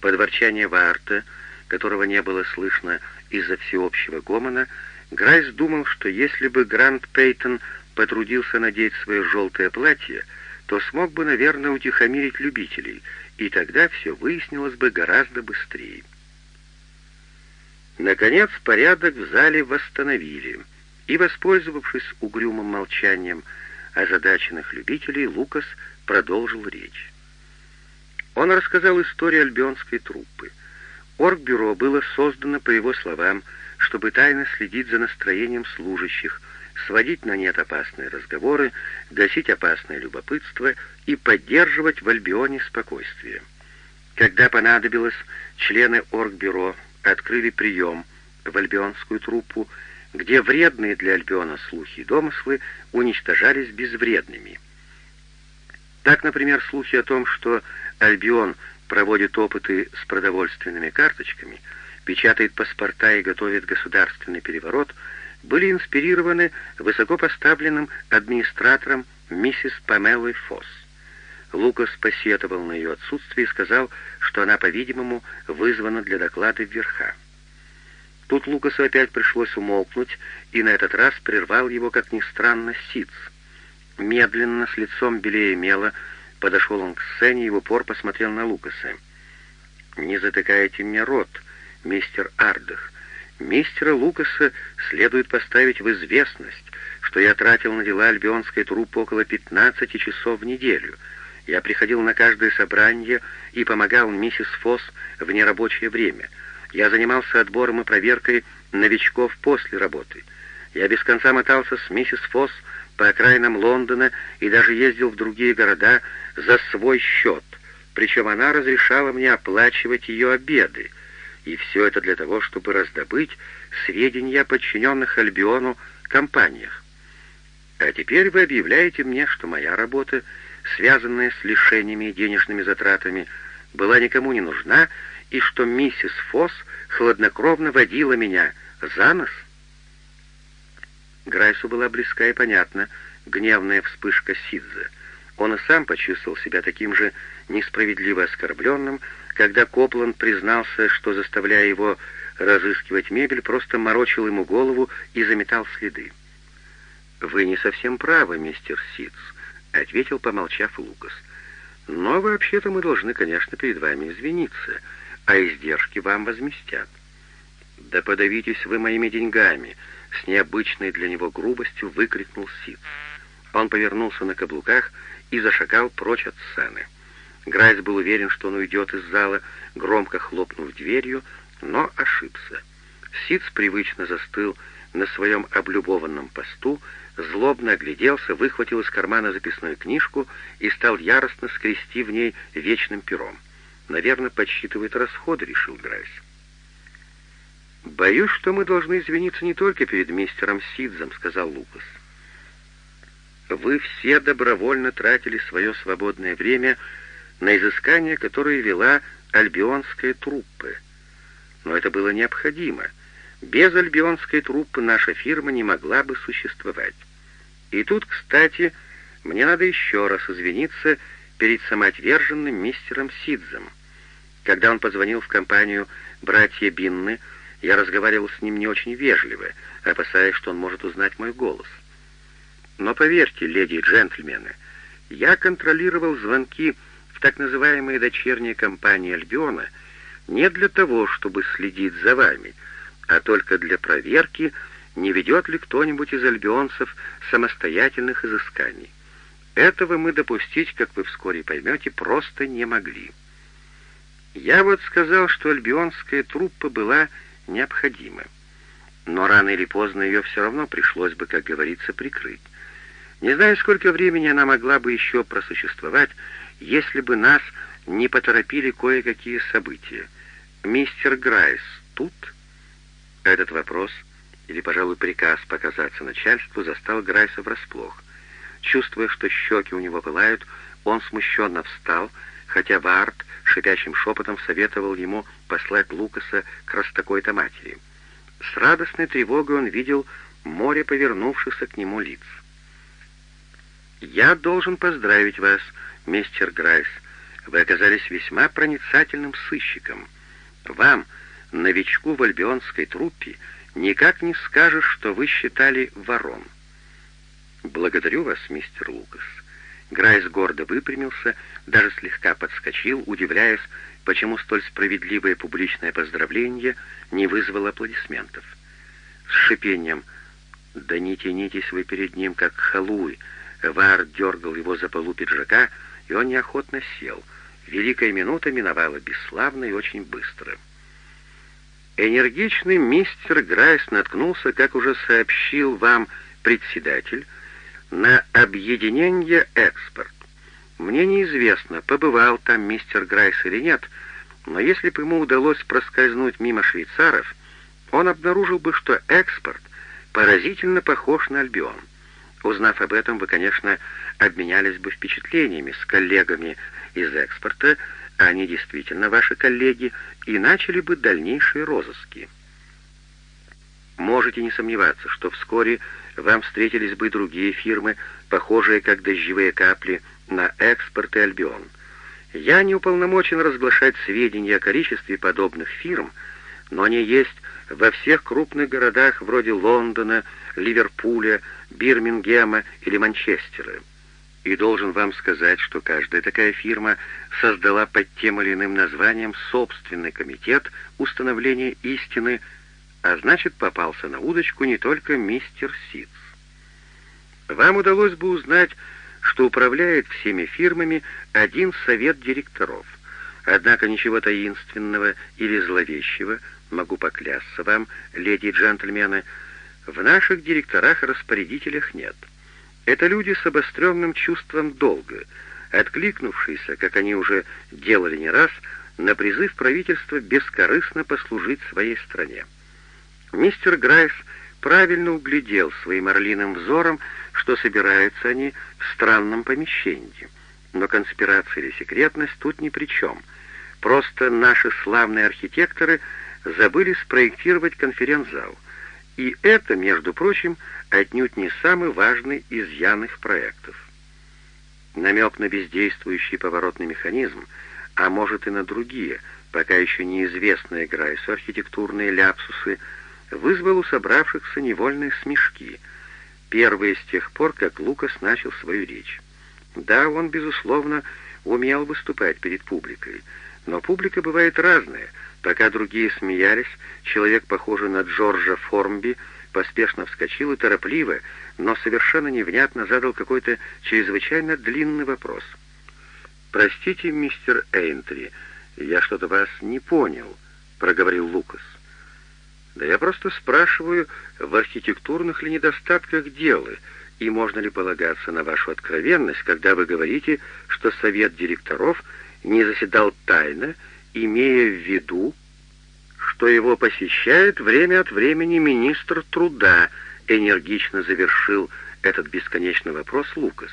Под ворчание Варта, которого не было слышно из-за всеобщего гомона, Грайс думал, что если бы Грант Пейтон потрудился надеть свое желтое платье, то смог бы, наверное, утихомирить любителей, и тогда все выяснилось бы гораздо быстрее. Наконец, порядок в зале восстановили, и, воспользовавшись угрюмым молчанием озадаченных любителей, Лукас продолжил речь. Он рассказал историю альбионской труппы. Оргбюро было создано, по его словам, чтобы тайно следить за настроением служащих, сводить на нет опасные разговоры, гасить опасное любопытство и поддерживать в Альбионе спокойствие. Когда понадобилось, члены Оргбюро открыли прием в альбионскую труппу, где вредные для Альбиона слухи и домыслы уничтожались безвредными. Так, например, слухи о том, что Альбион проводит опыты с продовольственными карточками, печатает паспорта и готовит государственный переворот, были инспирированы высокопоставленным администратором миссис Памелой Фосс. Лукас посетовал на ее отсутствие и сказал, что она, по-видимому, вызвана для доклада вверха. Тут Лукасу опять пришлось умолкнуть, и на этот раз прервал его, как ни странно, Сиц. Медленно, с лицом белее мела, подошел он к сцене и в упор посмотрел на Лукаса. «Не затыкайте мне рот, мистер Ардах. Мистера Лукаса следует поставить в известность, что я тратил на дела альбионской труппы около 15 часов в неделю. Я приходил на каждое собрание и помогал миссис Фосс в нерабочее время — я занимался отбором и проверкой новичков после работы. Я без конца мотался с миссис Фосс по окраинам Лондона и даже ездил в другие города за свой счет. Причем она разрешала мне оплачивать ее обеды. И все это для того, чтобы раздобыть сведения о подчиненных Альбиону компаниях. А теперь вы объявляете мне, что моя работа, связанная с лишениями и денежными затратами, была никому не нужна, и что миссис Фосс хладнокровно водила меня за нос? Грайсу была близка и понятна гневная вспышка Сидза. Он и сам почувствовал себя таким же несправедливо оскорбленным, когда Копланд признался, что, заставляя его разыскивать мебель, просто морочил ему голову и заметал следы. «Вы не совсем правы, мистер Сидз», — ответил, помолчав Лукас. «Но вообще-то мы должны, конечно, перед вами извиниться а издержки вам возместят. «Да подавитесь вы моими деньгами!» — с необычной для него грубостью выкрикнул Сид. Он повернулся на каблуках и зашагал прочь от сцены. Грайс был уверен, что он уйдет из зала, громко хлопнув дверью, но ошибся. Сидс привычно застыл на своем облюбованном посту, злобно огляделся, выхватил из кармана записную книжку и стал яростно скрести в ней вечным пером. Наверное, подсчитывает расходы, решил Грайс. «Боюсь, что мы должны извиниться не только перед мистером Сидзом», — сказал Лукас. «Вы все добровольно тратили свое свободное время на изыскания, которые вела альбионская труппа. Но это было необходимо. Без альбионской труппы наша фирма не могла бы существовать. И тут, кстати, мне надо еще раз извиниться перед самоотверженным мистером Сидзом. Когда он позвонил в компанию «Братья Бинны», я разговаривал с ним не очень вежливо, опасаясь, что он может узнать мой голос. Но поверьте, леди и джентльмены, я контролировал звонки в так называемые дочерние компании Альбиона не для того, чтобы следить за вами, а только для проверки, не ведет ли кто-нибудь из альбионцев самостоятельных изысканий. Этого мы допустить, как вы вскоре поймете, просто не могли. Я вот сказал, что альбионская труппа была необходима. Но рано или поздно ее все равно пришлось бы, как говорится, прикрыть. Не знаю, сколько времени она могла бы еще просуществовать, если бы нас не поторопили кое-какие события. Мистер Грайс тут? Этот вопрос, или, пожалуй, приказ показаться начальству, застал Грайса врасплох. Чувствуя, что щеки у него пылают, он смущенно встал, хотя Барт шипящим шепотом советовал ему послать Лукаса к раз такой-то матери. С радостной тревогой он видел море повернувшихся к нему лиц. «Я должен поздравить вас, мистер Грайс. вы оказались весьма проницательным сыщиком. Вам, новичку в альбионской труппе, никак не скажешь, что вы считали ворон. Благодарю вас, мистер Лукас. Грайс гордо выпрямился, даже слегка подскочил, удивляясь, почему столь справедливое публичное поздравление не вызвало аплодисментов. С шипением «Да не тянитесь вы перед ним, как халуй!» Вар дергал его за полу пиджака, и он неохотно сел. Великая минута миновала бесславно и очень быстро. Энергичный мистер Грайс наткнулся, как уже сообщил вам председатель, на объединение «Экспорт». Мне неизвестно, побывал там мистер Грайс или нет, но если бы ему удалось проскользнуть мимо швейцаров, он обнаружил бы, что «Экспорт» поразительно похож на «Альбион». Узнав об этом, вы, конечно, обменялись бы впечатлениями с коллегами из «Экспорта», а они действительно ваши коллеги, и начали бы дальнейшие розыски. Можете не сомневаться, что вскоре вам встретились бы другие фирмы, похожие как дождевые капли на экспорт и Альбион. Я не уполномочен разглашать сведения о количестве подобных фирм, но они есть во всех крупных городах вроде Лондона, Ливерпуля, Бирмингема или Манчестера. И должен вам сказать, что каждая такая фирма создала под тем или иным названием собственный комитет установления истины, а значит попался на удочку не только мистер Ситц. Вам удалось бы узнать, что управляет всеми фирмами один совет директоров. Однако ничего таинственного или зловещего, могу поклясться вам, леди и джентльмены, в наших директорах-распорядителях нет. Это люди с обостренным чувством долга, откликнувшиеся, как они уже делали не раз, на призыв правительства бескорыстно послужить своей стране. Мистер Грайс правильно углядел своим орлиным взором, что собираются они в странном помещении. Но конспирация или секретность тут ни при чем. Просто наши славные архитекторы забыли спроектировать конференц-зал. И это, между прочим, отнюдь не самый важный изъян их проектов. Намек на бездействующий поворотный механизм, а может и на другие, пока еще неизвестные Грайсу архитектурные ляпсусы, вызвал у собравшихся невольные смешки, первые с тех пор, как Лукас начал свою речь. Да, он, безусловно, умел выступать перед публикой, но публика бывает разная. Пока другие смеялись, человек, похожий на Джорджа Формби, поспешно вскочил и торопливо, но совершенно невнятно задал какой-то чрезвычайно длинный вопрос. «Простите, мистер Эйнтри, я что-то вас не понял», — проговорил Лукас. «Да я просто спрашиваю, в архитектурных ли недостатках дело, и можно ли полагаться на вашу откровенность, когда вы говорите, что совет директоров не заседал тайно, имея в виду, что его посещает время от времени министр труда, энергично завершил этот бесконечный вопрос Лукас.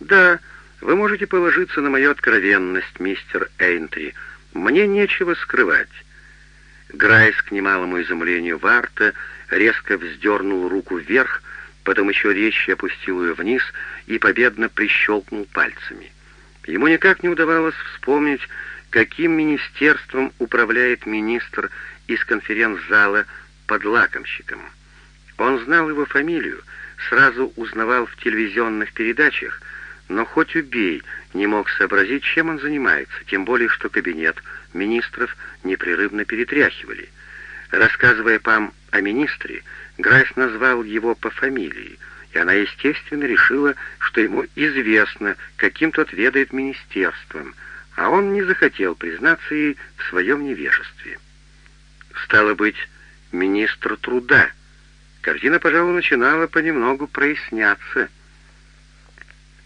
«Да, вы можете положиться на мою откровенность, мистер Эйнтри. Мне нечего скрывать». Грайс, к немалому изумлению Варта, резко вздернул руку вверх, потом еще резче опустил ее вниз и победно прищелкнул пальцами. Ему никак не удавалось вспомнить, каким министерством управляет министр из конференц-зала под лакомщиком. Он знал его фамилию, сразу узнавал в телевизионных передачах, но хоть убей, не мог сообразить, чем он занимается, тем более, что кабинет министров непрерывно перетряхивали. Рассказывая Пам о министре, Грайс назвал его по фамилии, и она, естественно, решила, что ему известно, каким тот ведает министерством, а он не захотел признаться ей в своем невежестве. Стало быть, министр труда. Картина, пожалуй, начинала понемногу проясняться.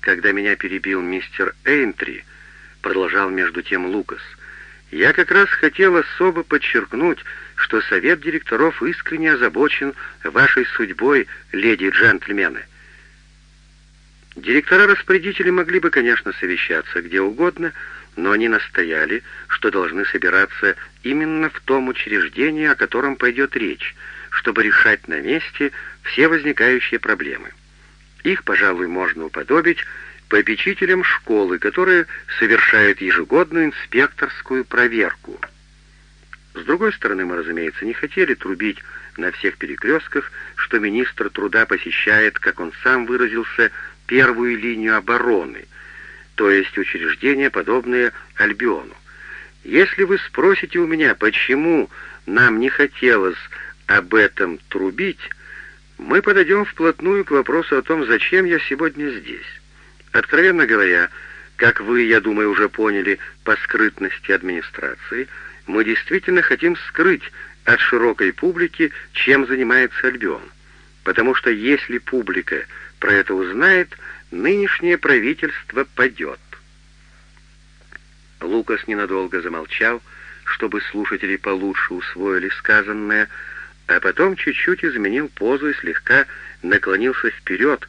Когда меня перебил мистер Эйнтри, продолжал между тем Лукас, я как раз хотел особо подчеркнуть, что совет директоров искренне озабочен вашей судьбой, леди и джентльмены. Директора-распорядители могли бы, конечно, совещаться где угодно, но они настояли, что должны собираться именно в том учреждении, о котором пойдет речь, чтобы решать на месте все возникающие проблемы. Их, пожалуй, можно уподобить попечителем школы, которая совершает ежегодную инспекторскую проверку. С другой стороны, мы, разумеется, не хотели трубить на всех перекрестках, что министр труда посещает, как он сам выразился, первую линию обороны, то есть учреждения, подобные Альбиону. Если вы спросите у меня, почему нам не хотелось об этом трубить, мы подойдем вплотную к вопросу о том, зачем я сегодня здесь. Откровенно говоря, как вы, я думаю, уже поняли по скрытности администрации, мы действительно хотим скрыть от широкой публики, чем занимается Альбион. Потому что если публика про это узнает, нынешнее правительство падет. Лукас ненадолго замолчал, чтобы слушатели получше усвоили сказанное, а потом чуть-чуть изменил позу и слегка наклонился вперед,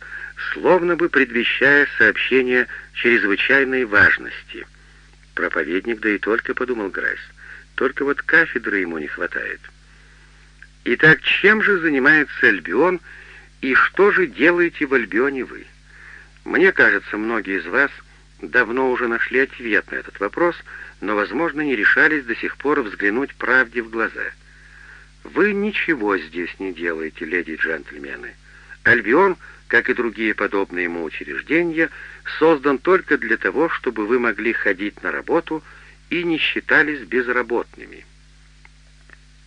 словно бы предвещая сообщение чрезвычайной важности. Проповедник, да и только, подумал Грайс, только вот кафедры ему не хватает. Итак, чем же занимается Альбион и что же делаете в Альбионе вы? Мне кажется, многие из вас давно уже нашли ответ на этот вопрос, но, возможно, не решались до сих пор взглянуть правде в глаза. Вы ничего здесь не делаете, леди и джентльмены. Альбион — как и другие подобные ему учреждения, создан только для того, чтобы вы могли ходить на работу и не считались безработными.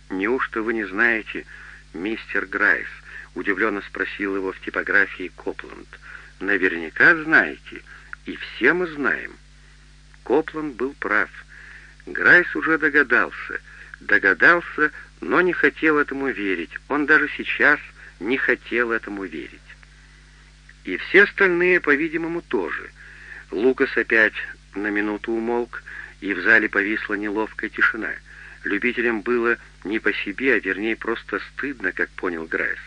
«Неужто вы не знаете, мистер Грайс?» — удивленно спросил его в типографии Копланд. «Наверняка знаете, и все мы знаем». Копланд был прав. Грайс уже догадался. Догадался, но не хотел этому верить. Он даже сейчас не хотел этому верить. И все остальные, по-видимому, тоже. Лукас опять на минуту умолк, и в зале повисла неловкая тишина. Любителям было не по себе, а вернее просто стыдно, как понял Грайс.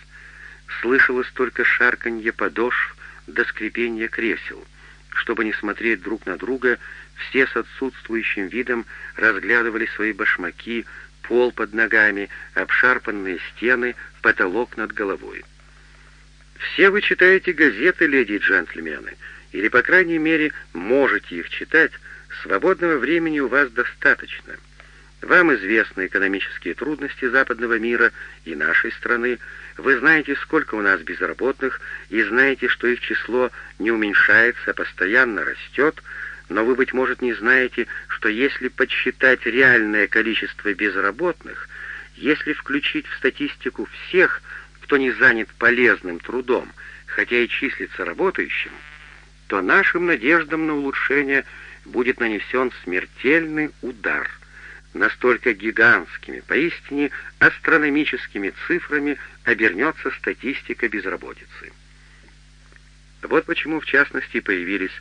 Слышалось только шарканье подошв до скрипения кресел. Чтобы не смотреть друг на друга, все с отсутствующим видом разглядывали свои башмаки, пол под ногами, обшарпанные стены, потолок над головой. Все вы читаете газеты, леди и джентльмены, или, по крайней мере, можете их читать, свободного времени у вас достаточно. Вам известны экономические трудности западного мира и нашей страны, вы знаете, сколько у нас безработных, и знаете, что их число не уменьшается, а постоянно растет, но вы, быть может, не знаете, что если подсчитать реальное количество безработных, если включить в статистику всех, кто не занят полезным трудом, хотя и числится работающим, то нашим надеждам на улучшение будет нанесен смертельный удар. Настолько гигантскими, поистине астрономическими цифрами обернется статистика безработицы. Вот почему, в частности, появились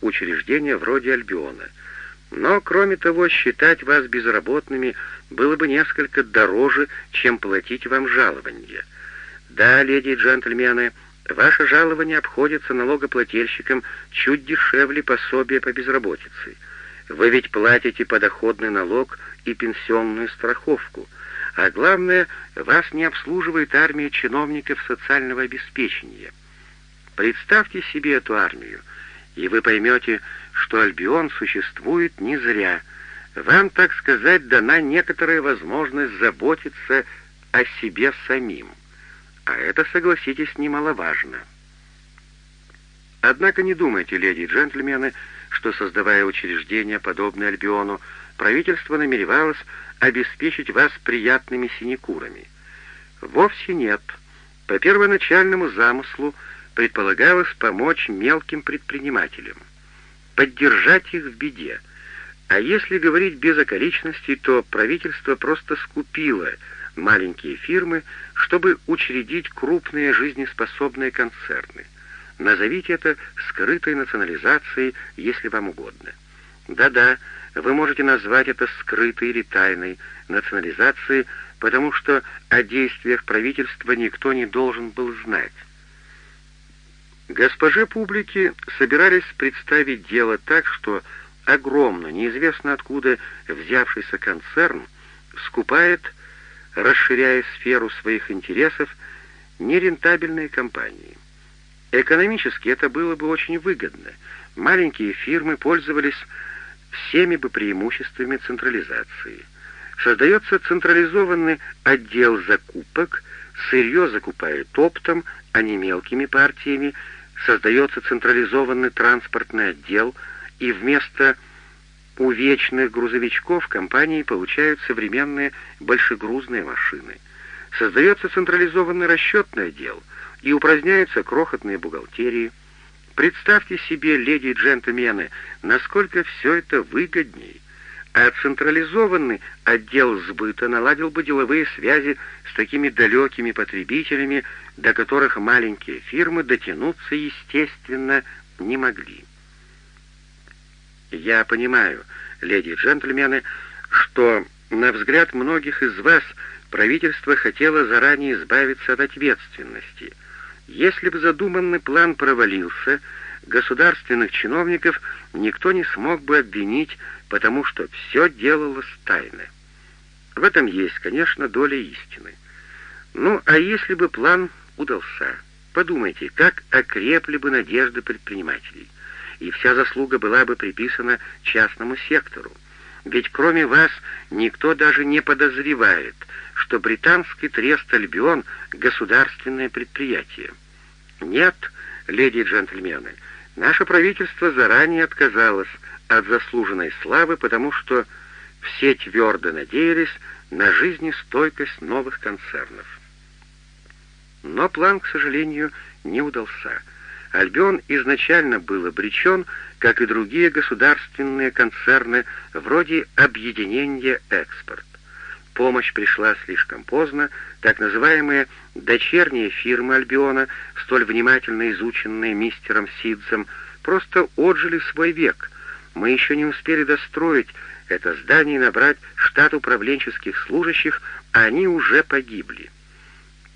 учреждения вроде Альбиона. Но, кроме того, считать вас безработными было бы несколько дороже, чем платить вам жалование – да, леди и джентльмены, ваше жалование обходится налогоплательщикам чуть дешевле пособия по безработице. Вы ведь платите подоходный налог и пенсионную страховку, а главное, вас не обслуживает армия чиновников социального обеспечения. Представьте себе эту армию, и вы поймете, что Альбион существует не зря. Вам, так сказать, дана некоторая возможность заботиться о себе самим а это, согласитесь, немаловажно. Однако не думайте, леди и джентльмены, что, создавая учреждения, подобные Альбиону, правительство намеревалось обеспечить вас приятными синекурами. Вовсе нет. По первоначальному замыслу предполагалось помочь мелким предпринимателям, поддержать их в беде. А если говорить без околичностей, то правительство просто скупило – маленькие фирмы, чтобы учредить крупные жизнеспособные концерны. Назовите это скрытой национализацией, если вам угодно. Да-да, вы можете назвать это скрытой или тайной национализацией, потому что о действиях правительства никто не должен был знать. Госпоже публики собирались представить дело так, что огромно, неизвестно откуда взявшийся концерн скупает расширяя сферу своих интересов, нерентабельные компании. Экономически это было бы очень выгодно, маленькие фирмы пользовались всеми бы преимуществами централизации. Создается централизованный отдел закупок, сырье закупают оптом, а не мелкими партиями, создается централизованный транспортный отдел, и вместо увечных грузовичков компании получают современные большегрузные машины. Создается централизованный расчетный отдел, и упраздняются крохотные бухгалтерии. Представьте себе, леди и джентльмены, насколько все это выгодней. А централизованный отдел сбыта наладил бы деловые связи с такими далекими потребителями, до которых маленькие фирмы дотянуться, естественно, не могли. Я понимаю, леди и джентльмены, что, на взгляд многих из вас, правительство хотело заранее избавиться от ответственности. Если бы задуманный план провалился, государственных чиновников никто не смог бы обвинить, потому что все делалось тайно. В этом есть, конечно, доля истины. Ну, а если бы план удался? Подумайте, как окрепли бы надежды предпринимателей и вся заслуга была бы приписана частному сектору. Ведь кроме вас никто даже не подозревает, что британский трест «Альбион» — государственное предприятие. Нет, леди и джентльмены, наше правительство заранее отказалось от заслуженной славы, потому что все твердо надеялись на жизнестойкость новых концернов. Но план, к сожалению, не удался — Альбион изначально был обречен, как и другие государственные концерны, вроде объединения «Экспорт». Помощь пришла слишком поздно, так называемые дочерние фирмы Альбиона, столь внимательно изученные мистером Сидзом, просто отжили свой век. Мы еще не успели достроить это здание и набрать штат управленческих служащих, а они уже погибли.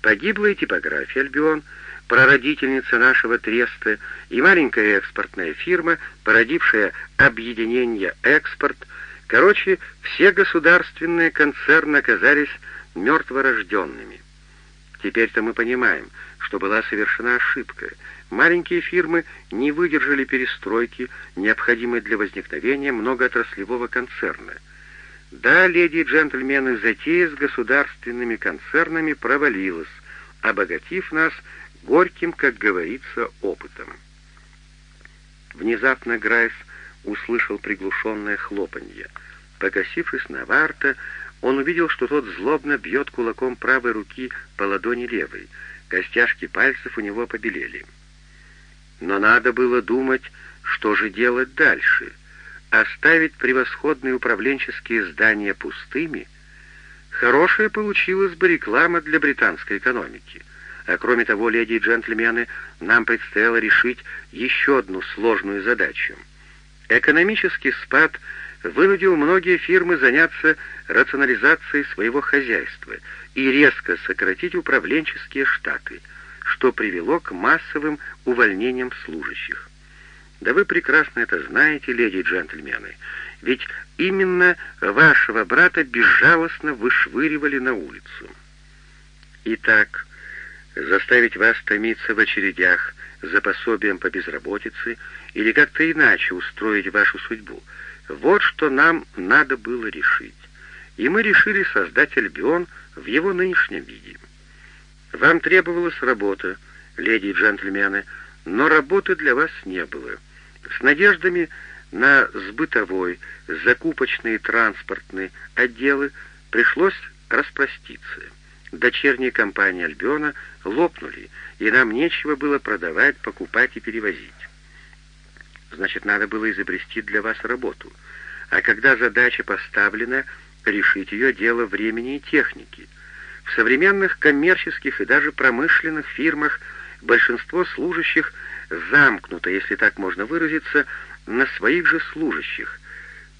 Погибла и типография Альбион — прародительница нашего треста, и маленькая экспортная фирма, породившая объединение «Экспорт», короче, все государственные концерны оказались мертворожденными. Теперь-то мы понимаем, что была совершена ошибка. Маленькие фирмы не выдержали перестройки, необходимой для возникновения многоотраслевого концерна. Да, леди и джентльмены, затея с государственными концернами провалилась, обогатив нас горьким, как говорится, опытом. Внезапно Грайс услышал приглушенное хлопанье. Покосившись на Варта, он увидел, что тот злобно бьет кулаком правой руки по ладони левой. Костяшки пальцев у него побелели. Но надо было думать, что же делать дальше. Оставить превосходные управленческие здания пустыми? Хорошая получилась бы реклама для британской экономики. А кроме того, леди и джентльмены, нам предстояло решить еще одну сложную задачу. Экономический спад вынудил многие фирмы заняться рационализацией своего хозяйства и резко сократить управленческие штаты, что привело к массовым увольнениям служащих. Да вы прекрасно это знаете, леди и джентльмены, ведь именно вашего брата безжалостно вышвыривали на улицу. Итак, заставить вас томиться в очередях за пособием по безработице или как-то иначе устроить вашу судьбу. Вот что нам надо было решить. И мы решили создать Альбион в его нынешнем виде. Вам требовалась работа, леди и джентльмены, но работы для вас не было. С надеждами на сбытовой, закупочный и транспортный отделы пришлось распроститься. Дочерние компании Альбиона лопнули, и нам нечего было продавать, покупать и перевозить. Значит, надо было изобрести для вас работу. А когда задача поставлена, решить ее дело времени и техники. В современных коммерческих и даже промышленных фирмах большинство служащих замкнуто, если так можно выразиться, на своих же служащих.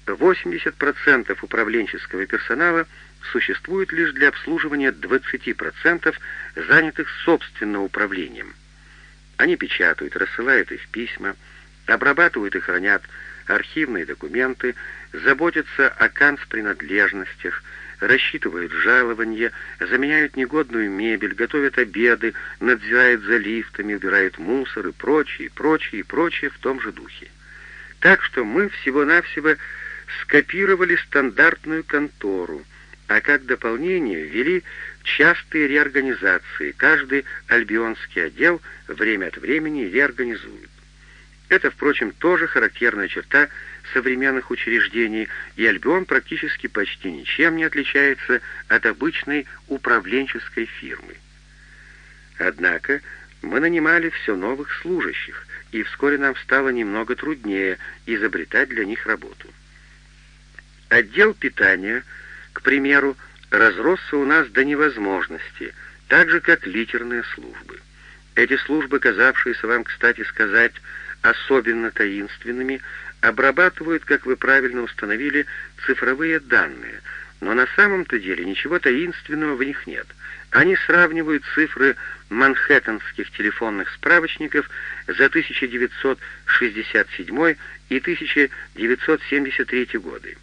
80% управленческого персонала – существует лишь для обслуживания 20% занятых собственным управлением. Они печатают, рассылают их письма, обрабатывают и хранят архивные документы, заботятся о канцпринадлежностях, рассчитывают жалования, заменяют негодную мебель, готовят обеды, надзирают за лифтами, убирают мусор и прочее, прочее, прочее в том же духе. Так что мы всего-навсего скопировали стандартную контору, а как дополнение ввели частые реорганизации. Каждый альбионский отдел время от времени реорганизует. Это, впрочем, тоже характерная черта современных учреждений, и Альбион практически почти ничем не отличается от обычной управленческой фирмы. Однако мы нанимали все новых служащих, и вскоре нам стало немного труднее изобретать для них работу. Отдел питания, к примеру, разросся у нас до невозможности, так же, как литерные службы. Эти службы, казавшиеся вам, кстати сказать, особенно таинственными, обрабатывают, как вы правильно установили, цифровые данные, но на самом-то деле ничего таинственного в них нет. Они сравнивают цифры манхэттенских телефонных справочников за 1967 и 1973 годы.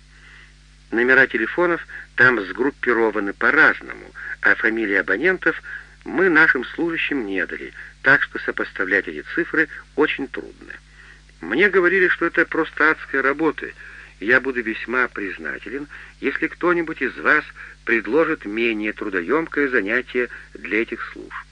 Номера телефонов там сгруппированы по-разному, а фамилии абонентов мы нашим служащим не дали, так что сопоставлять эти цифры очень трудно. Мне говорили, что это просто адская работа, и я буду весьма признателен, если кто-нибудь из вас предложит менее трудоемкое занятие для этих служб.